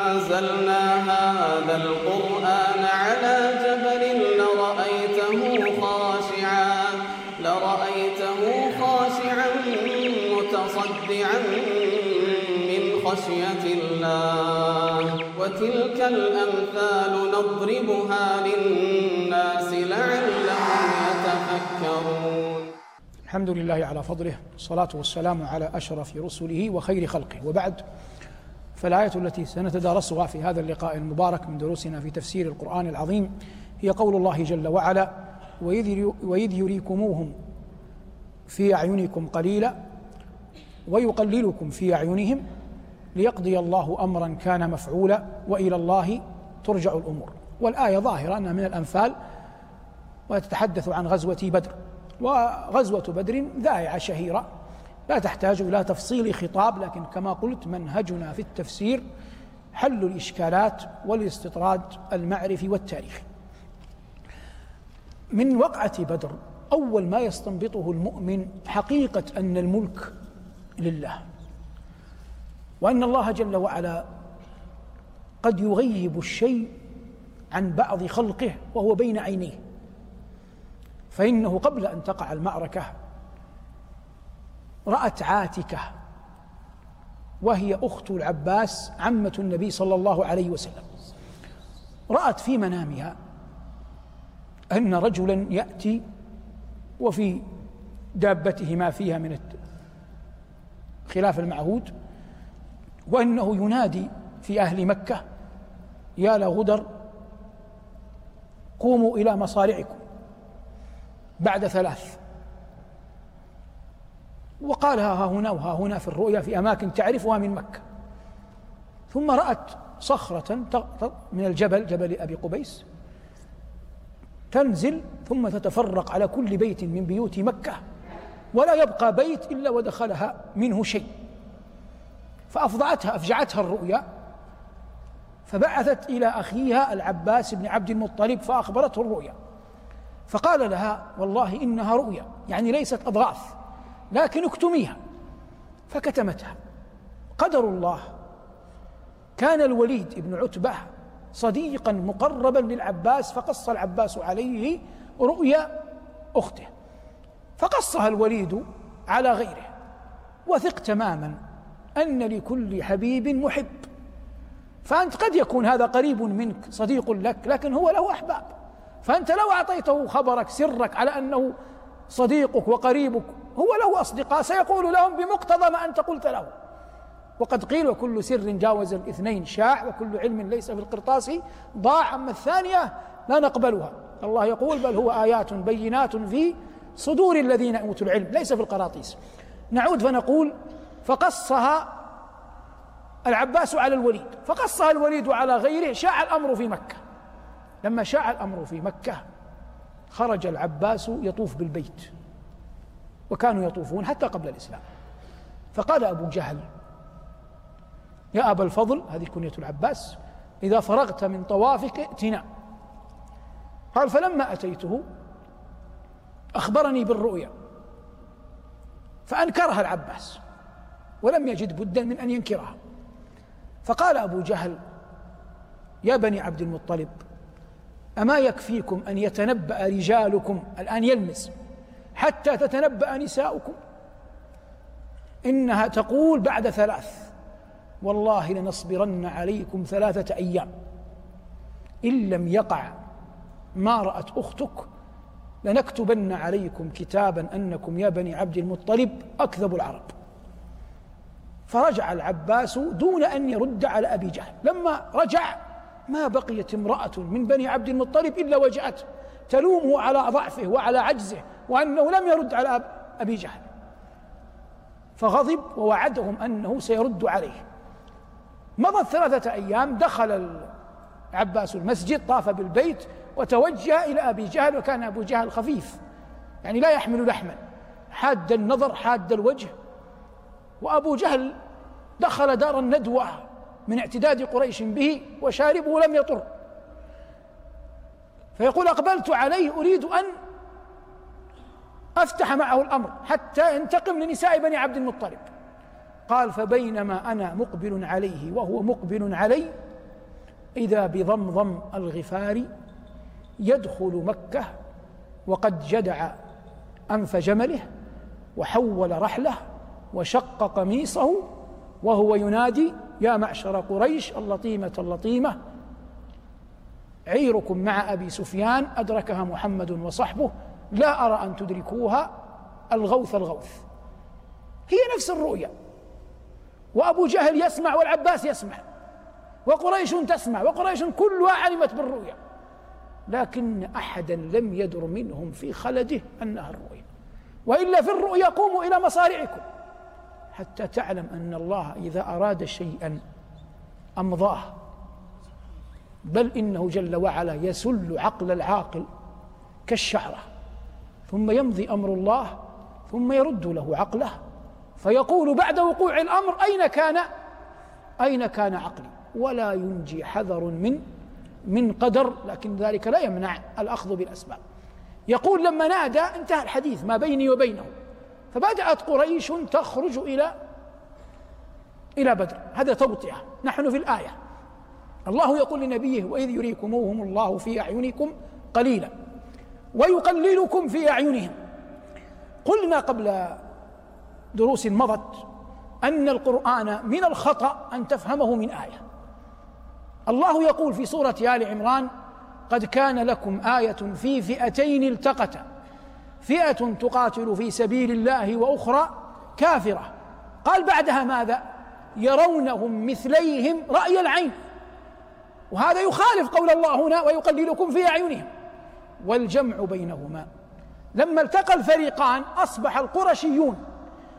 أنزلنا هذا القرآن على جبل لرأيته خاشعا لرأيته خاشعا متصدعا من خشية الله. وتلك الأمثال نضربها للناس لعلهم يتفكرون. الحمد لله على فضله الصلاة والسلام على أشرف رسله وخير خلقه. وبعد فالآية التي سنتدارسها في هذا اللقاء المبارك من دروسنا في تفسير القرآن العظيم هي قول الله جل وعلا وإذ يريكموهم في أعينكم قليلا ويقللكم في أعينهم ليقضي الله أمرا كان مفعولا وإلى الله ترجع الأمور. والآية ظاهرة أنها من الأنفال وتتحدث عن غزوة بدر وغزوة بدر ذائعة شهيرة. لا تحتاج إلى تفصيل خطاب لكن كما قلت منهجنا في التفسير حل الإشكالات والاستطراد المعرفي والتاريخي. من وقعة بدر أول ما يستنبطه المؤمن حقيقة أن الملك لله وأن الله جل وعلا قد يغيب الشيء عن بعض خلقه وهو بين عينيه. فإنه قبل أن تقع المعركة رأت عاتكة وهي أخت العباس عمة النبي صلى الله عليه وسلم. رأت في منامها أن رجلا يأتي وفي دابته ما فيها من خلاف المعهود وأنه ينادي في أهل مكة يا لغدر قوموا إلى مصارعكم. بعد ثلاث وقالها ها هنا وها هنا في الرؤيا في أماكن تعرفها من مكة. ثم رأت صخرة من الجبل جبل أبي قبيس تنزل ثم تتفرق على كل بيت من بيوت مكة ولا يبقى بيت إلا ودخلها منه شيء. فأفضعتها أفجعتها الرؤيا فبعثت إلى أخيها العباس بن عبد المطلب فأخبرته الرؤيا. فقال لها والله إنها رؤيا يعني ليست أضغاث. لكن اكتميها فكتمتها. قدر الله. كان الوليد بن عتبة صديقا مقربا للعباس فقص العباس عليه رؤيا أخته. فقصها الوليد على غيره. وثق تماما أن لكل حبيب محب. فأنت قد يكون هذا قريب منك صديق لك لكن هو له أحباب. فأنت لو أعطيته خبرك سرك على أنه صديقك وقريبك هو له أصدقاء سيقول لهم بمقتضى ما أنت قلت له. وقد قيل وكل سر جاوز الاثنين شاع وكل علم ليس في القرطاس ضاع أما الثانية لا نقبلها. الله يقول بل هو آيات بينات في صدور الذين أوتوا العلم ليس في القراطيس. نعود فنقول فقصها العباس على الوليد. فقصها الوليد على غيره شاع الأمر في مكة. لما شاع الأمر في مكة خرج العباس يطوف بالبيت. وكانوا يطوفون حتى قبل الإسلام. فقال أبو جهل يا أبا الفضل هذه كنية العباس إذا فرغت من طوافك ائتنا. قال فلما أتيته أخبرني بالرؤيا فأنكرها العباس ولم يجد بدا من أن ينكرها. فقال أبو جهل يا بني عبد المطلب أما يكفيكم أن يتنبأ رجالكم الآن يلمس؟ حتى تتنبأ نساؤكم. إنها تقول بعد ثلاث والله لنصبرن عليكم ثلاثة أيام. إن لم يقع ما رأت أختك لنكتبن عليكم كتابا أنكم يا بني عبد المطلب أكذب العرب. فرجع العباس دون أن يرد على أبي جهل. لما رجع ما بقيت امرأة من بني عبد المطلب إلا وجأته تلومه على ضعفه وعلى عجزه وأنه لم يرد على أبي جهل. فغضب ووعدهم أنه سيرد عليه. مضت ثلاثة أيام دخل العباس المسجد طاف بالبيت وتوجه إلى أبي جهل وكان أبو جهل خفيف يعني لا يحمل لحما. حاد النظر حاد الوجه. وأبو جهل دخل دار الندوة من اعتداد قريش به وشاربه لم يطر. فيقول أقبلت عليه أريد أن أفتح معه الأمر حتى ينتقم لنساء بني عبد المطلب. قال فبينما أنا مقبل عليه وهو مقبل علي إذا بضمضم الغفاري يدخل مكة وقد جدع أنف جمله وحول رحله وشق قميصه وهو ينادي يا معشر قريش اللطيمة اللطيمة عيركم مع أبي سفيان أدركها محمد وصحبه لا أرى أن تدركوها. الغوث الغوث. هي نفس الرؤيا. وأبو جهل يسمع والعباس يسمع. وقريش تسمع. وقريش كلها علمت بالرؤيا. لكن أحدا لم يدر منهم في خلده أنها الرؤيا. وإلا في الرؤيا قوموا إلى مصارعكم. حتى تعلم أن الله إذا أراد شيئا أمضاه. بل إنه جل وعلا يسل عقل العاقل كالشعرة ثم يمضي أمر الله ثم يرد له عقله فيقول بعد وقوع الأمر أين كان؟ أين كان عقلي؟ ولا ينجي حذر من من قدر لكن ذلك لا يمنع الأخذ بالأسباب. يقول لما نادى انتهى الحديث ما بيني وبينه. فبدأت قريش تخرج إلى إلى بدر. هذا توطئة. نحن في الآية. الله يقول لنبيه وإذ يريكموهم الله في أعينكم قليلا ويقللكم في أعينهم. قلنا قبل دروس مضت أن القرآن من الخطأ أن تفهمه من آية. الله يقول في سورة آل عمران قد كان لكم آية في فئتين التقتا فئة تقاتل في سبيل الله وأخرى كافرة. قال بعدها ماذا؟ يرونهم مثليهم رأي العين. وهذا يخالف قول الله هنا ويقللكم في أعينهم. والجمع بينهما. لما التقى الفريقان أصبح القرشيون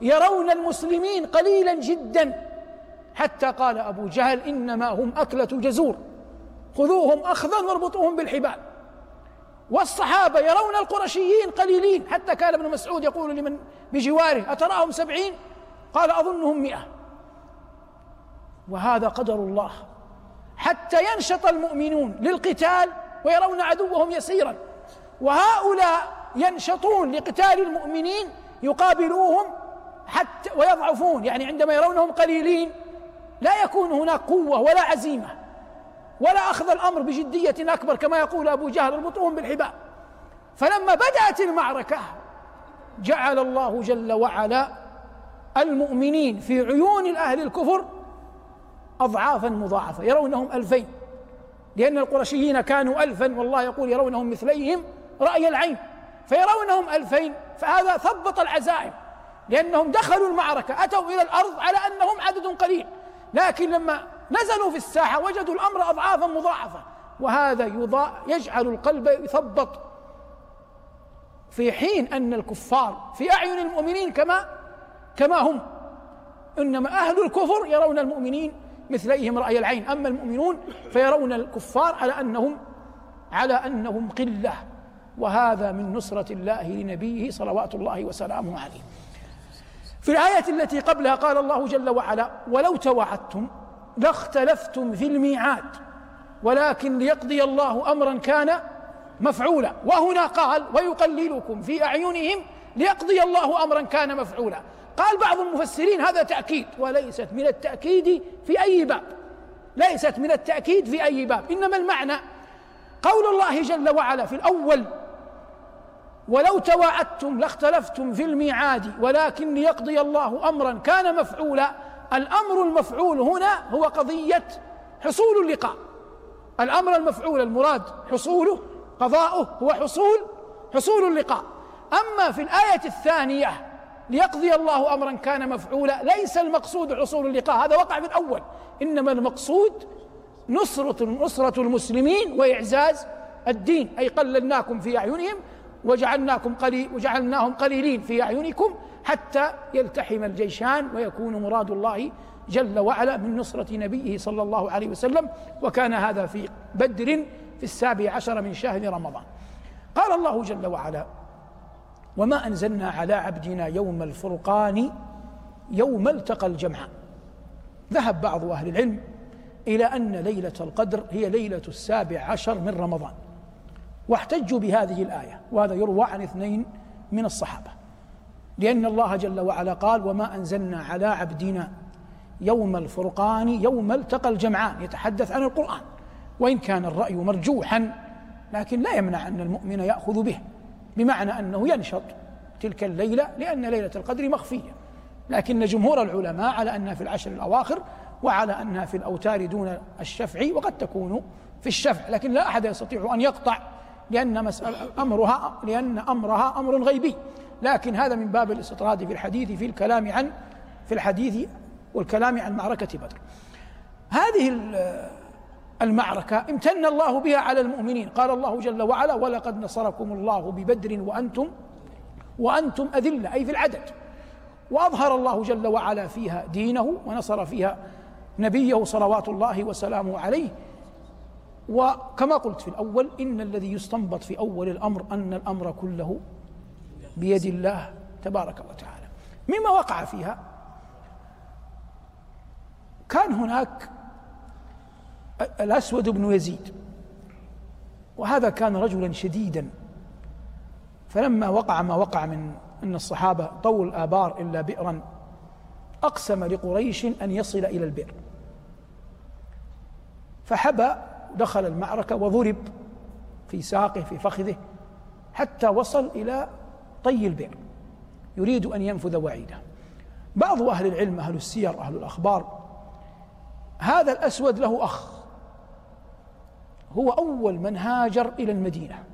يرون المسلمين قليلا جدا. حتى قال أبو جهل إنما هم أكلة جزور. خذوهم أخذا واربطوهم بالحبال. والصحابة يرون القرشيين قليلين. حتى كان ابن مسعود يقول لمن بجواره أتراهم سبعين؟ قال أظنهم مئة. وهذا قدر الله. حتى ينشط المؤمنون للقتال ويرون عدوهم يسيرا. وهؤلاء ينشطون لقتال المؤمنين يقابلوهم حتى ويضعفون يعني عندما يرونهم قليلين لا يكون هناك قوة ولا عزيمة ولا أخذ الأمر بجدية أكبر كما يقول أبو جهل اربطوهم بالحبال فلما بدأت المعركة جعل الله جل وعلا المؤمنين في عيون الأهل الكفر أضعافا مضاعفة يرونهم ألفين. لأن القرشيين كانوا ألفا والله يقول يرونهم مثليهم رأي العين. فيرونهم ألفين فهذا ثبط العزائم. لأنهم دخلوا المعركة أتوا إلى الأرض على أنهم عدد قليل. لكن لما نزلوا في الساحة وجدوا الأمر أضعافا مضاعفة. وهذا يضاء يجعل القلب يثبط. في حين أن الكفار في أعين المؤمنين كما كما هم. إنما أهل الكفر يرون المؤمنين مثليهم رأي العين. أما المؤمنون فيرون الكفار على أنهم على أنهم قلة. وهذا من نصرة الله لنبيه صلوات الله وسلامه عليه. في الآية التي قبلها قال الله جل وعلا ولو توعدتم لاختلفتم في الميعاد ولكن ليقضي الله أمرا كان مفعولا. وهنا قال ويقللكم في أعينهم ليقضي الله أمرا كان مفعولا. قال بعض المفسرين هذا تأكيد وليست من التأكيد في أي باب. ليست من التأكيد في أي باب. إنما المعنى قول الله جل وعلا في الأول ولو تواعدتم لاختلفتم في الميعاد ولكن ليقضي الله امرا. كان مفعولا. الأمر المفعول هنا هو قضية حصول اللقاء. الأمر المفعول المراد حصوله قضاؤه هو حصول حصول اللقاء. أما في الآية الثانية ليقضي الله امرا كان مفعولا. ليس المقصود حصول اللقاء. هذا وقع في الأول. إنما المقصود نصرة نصرة المسلمين وإعزاز الدين. أي قللناكم في أعينهم وجعلناكم قليل وجعلناهم قليلين في أعينكم حتى يلتحم الجيشان ويكون مراد الله جل وعلا من نصرة نبيه صلى الله عليه وسلم. وكان هذا في بدر في السابع عشر من شهر رمضان. قال الله جل وعلا وما أنزلنا على عبدنا يوم الفرقان يوم التقى الجمعان ذهب بعض أهل العلم إلى أن ليلة القدر هي ليلة السابع عشر من رمضان واحتجوا بهذه الآية وهذا يروى عن اثنين من الصحابة. لأن الله جل وعلا قال وما أنزلنا على عبدنا يوم الفرقان يوم التقى الجمعان يتحدث عن القرآن وإن كان الرأي مرجوحا لكن لا يمنع أن المؤمن يأخذ به. بمعنى أنه ينشط تلك الليلة لأن ليلة القدر مخفية. لكن جمهور العلماء على أنها في العشر الأواخر وعلى أنها في الأوتار دون الشفع وقد تكون في الشفع. لكن لا أحد يستطيع أن يقطع لأن مسألة أمرها لأن أمرها أمر غيبي. لكن هذا من باب الاستطراد في الحديث في الكلام عن في الحديث والكلام عن معركة بدر. هذه المعركة امتن الله بها على المؤمنين. قال الله جل وعلا ولقد نصركم الله ببدر وأنتم وأنتم أذلة. أي في العدد. وأظهر الله جل وعلا فيها دينه ونصر فيها نبيه صلوات الله وسلامه عليه. وكما قلت في الأول إن الذي يستنبط في أول الأمر أن الأمر كله بيد الله تبارك وتعالى. مما وقع فيها كان هناك الأسود بن يزيد. وهذا كان رجلا شديدا. فلما وقع ما وقع من أن الصحابة طول الآبار إلا بئرا أقسم لقريش أن يصل إلى البئر. فحبى دخل المعركة وضرب في ساقه في فخذه حتى وصل إلى طي البئر. يريد أن ينفذ وعيده. بعض أهل العلم أهل السير أهل الأخبار هذا الأسود له أخ. هو أول من هاجر إلى المدينة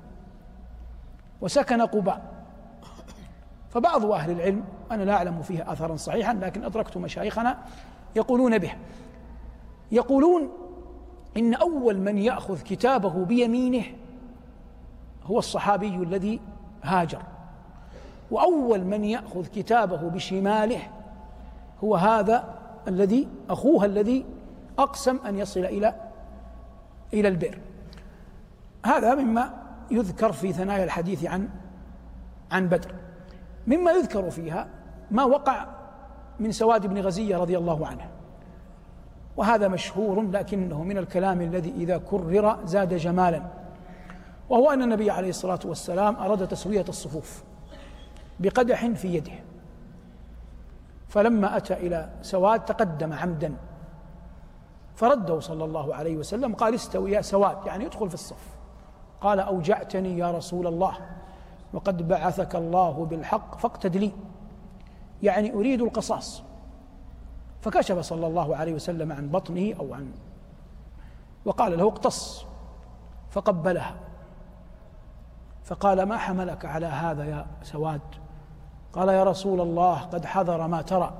وسكن قباء. فبعض أهل العلم أنا لا أعلم فيه أثرا صحيحا لكن أدركت مشايخنا يقولون به. يقولون إن أول من يأخذ كتابه بيمينه هو الصحابي الذي هاجر. وأول من يأخذ كتابه بشماله هو هذا الذي أخوه الذي أقسم أن يصل إلى إلى البئر. هذا مما يذكر في ثنايا الحديث عن عن بدر. مما يذكر فيها ما وقع من سواد بن غزية رضي الله عنه. وهذا مشهور لكنه من الكلام الذي إذا كرر زاد جمالا. وهو أن النبي عليه الصلاة والسلام أراد تسوية الصفوف بقدح في يده. فلما أتى إلى سواد تقدم عمدا. فرده صلى الله عليه وسلم قال استوي يا سواد يعني ادخل في الصف. قال أوجعتني يا رسول الله وقد بعثك الله بالحق فاقتد لي يعني أريد القصاص. فكشف صلى الله عليه وسلم عن بطنه أو عن وقال له اقتص فقبلها. فقال ما حملك على هذا يا سواد؟ قال يا رسول الله قد حضر ما ترى.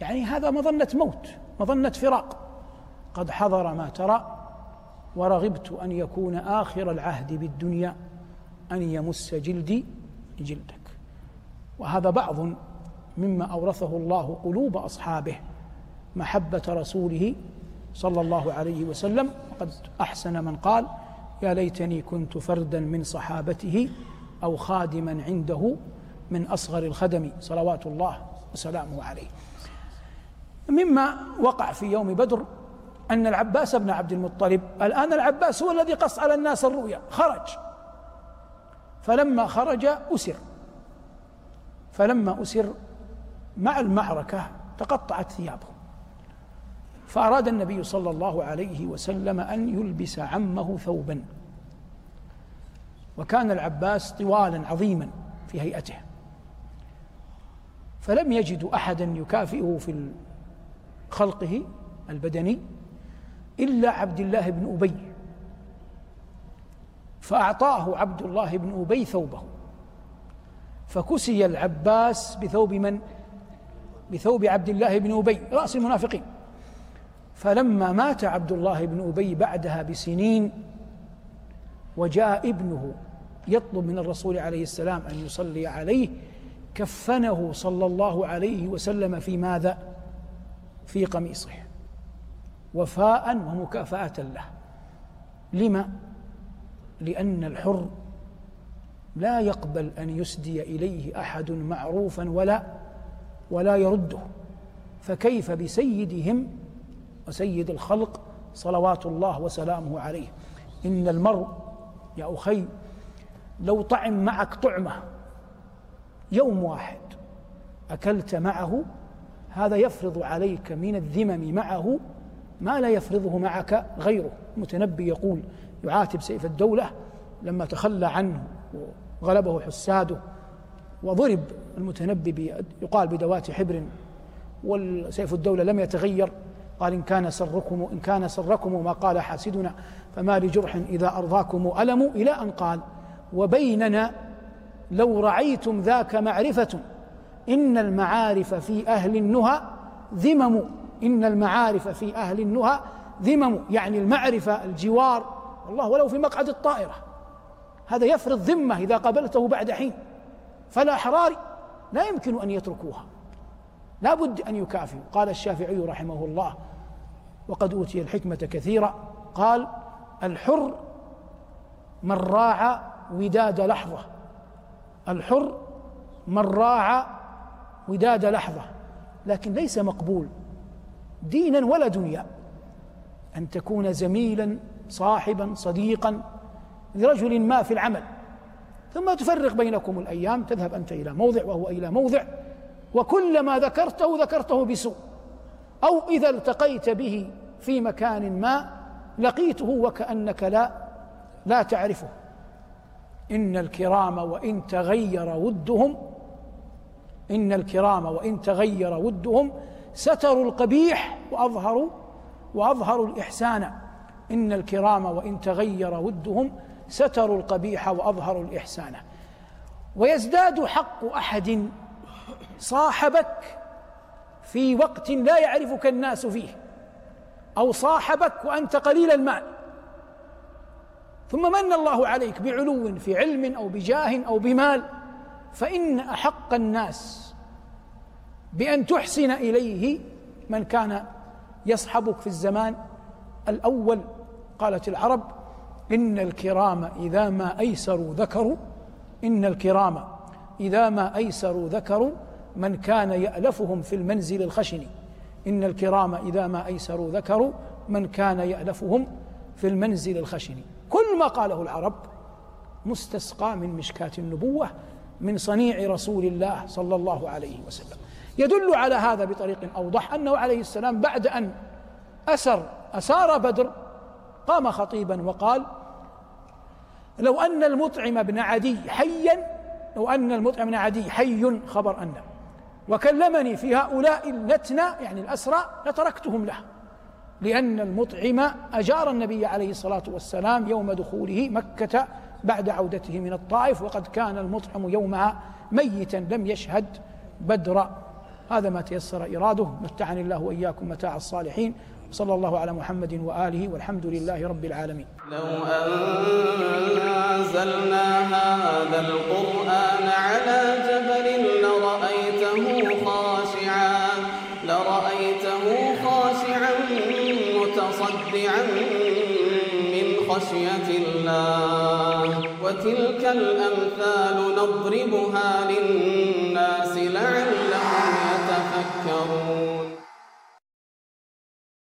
يعني هذا مظنة موت مظنة فراق. قد حضر ما ترى ورغبت أن يكون آخر العهد بالدنيا أن يمس جلدي جلدك وهذا بعض مما أورثه الله قلوب أصحابه محبة رسوله صلى الله عليه وسلم. وقد أحسن من قال يا ليتني كنت فردا من صحابته أو خادما عنده من أصغر الخدم. صلوات الله وسلامه عليه. مما وقع في يوم بدر أن العباس بن عبد المطلب الآن العباس هو الذي قص على الناس الرؤيا خرج. فلما خرج أسر. فلما أسر مع المعركة تقطعت ثيابه فأراد النبي صلى الله عليه وسلم أن يلبس عمه ثوبا. وكان العباس طوالا عظيما في هيئته. فلم يجدوا أحدا يكافئه في خلقه البدني. إلا عبد الله بن أبي فأعطاه عبد الله بن أبي ثوبه فكسي العباس بثوب من؟ بثوب عبد الله بن أبي رأس المنافقين فلما مات عبد الله بن أبي بعدها بسنين وجاء ابنه يطلب من الرسول عليه السلام أن يصلي عليه كفنه صلى الله عليه وسلم في ماذا؟ في قميصه وفاء ومكافأة له. لما؟ لأن الحر لا يقبل أن يسدي إليه أحد معروفا ولا ولا يرده. فكيف بسيدهم وسيد الخلق صلوات الله وسلامه عليه؟ إن المرء يا أخي لو طعم معك طعمة يوم واحد أكلت معه هذا يفرض عليك من الذمم معه ما لا يفرضه معك غيره. المتنبي يقول يعاتب سيف الدولة لما تخلى عنه وغلبه حساده وضرب المتنبي يقال بدوات حبر والسيف الدولة لم يتغير. قال إن كان سركم إن كان سركم ما قال حاسدنا فما لجرح إذا أرضاكم ألم إلى أن قال وبيننا لو رعيتم ذاك معرفة إن المعارف في أهل النهى ذمم إن المعارف في أهل النهى ذمم يعني المعرفة الجوار والله ولو في مقعد الطائرة. هذا يفرض ذمة إذا قابلته بعد حين. فالأحرار لا يمكن أن يتركوها. لا بد أن يكافئوا. قال الشافعي رحمه الله وقد أوتي الحكمة كثيرا قال الحر من راعى وداد لحظة. الحر من راعى وداد لحظة. لكن ليس مقبول دينا ولا دنيا. أن تكون زميلا صاحبا صديقا لرجل ما في العمل. ثم تفرق بينكم الأيام تذهب أنت إلى موضع وهو إلى موضع وكلما ذكرته ذكرته بسوء. أو إذا التقيت به في مكان ما لقيته وكأنك لا لا تعرفه. إن الكرام وإن تغير ودهم إن الكرام وإن تغير ودهم ستروا القبيح وأظهروا وأظهروا الإحسان. إن الكرام وإن تغير ودهم ستروا القبيح وأظهروا الإحسان. ويزداد حق أحد صاحبك في وقت لا يعرفك الناس فيه أو صاحبك وأنت قليل المال. ثم من الله عليك بعلو في علم أو بجاه أو بمال فإن أحق الناس بأن تحسن إليه من كان يصحبك في الزمان الأول. قالت العرب إن الكرام إذا ما أيسروا ذكروا إن الكرام إذا ما أيسروا ذكروا من كان يألفهم في المنزل الخشن. إن الكرام إذا ما أيسروا ذكروا من كان يألفهم في المنزل الخشن. كل ما قاله العرب مستسقى من مشكاة النبوة من صنيع رسول الله صلى الله عليه وسلم. يدل على هذا بطريق أوضح أنه عليه السلام بعد أن أسر أسار بدر قام خطيبا وقال لو أن المطعم بن عدي حيا لو أن المطعم بن عدي حي خبر أن وكلمني في هؤلاء النتنى يعني الأسرى لتركتهم له لأن المطعم أجار النبي عليه الصلاة والسلام يوم دخوله مكة بعد عودته من الطائف وقد كان المطعم يومها ميتا لم يشهد بدر هذا ما تيسر إراده. متعني الله وإياكم متاع الصالحين. صلى الله على محمد وآله والحمد لله رب العالمين. لو أنزلنا هذا القرآن على جبل لرأيته خاشعا لرأيته خاشعا متصدعا من خشية الله. وتلك الأمثال نضربها للناس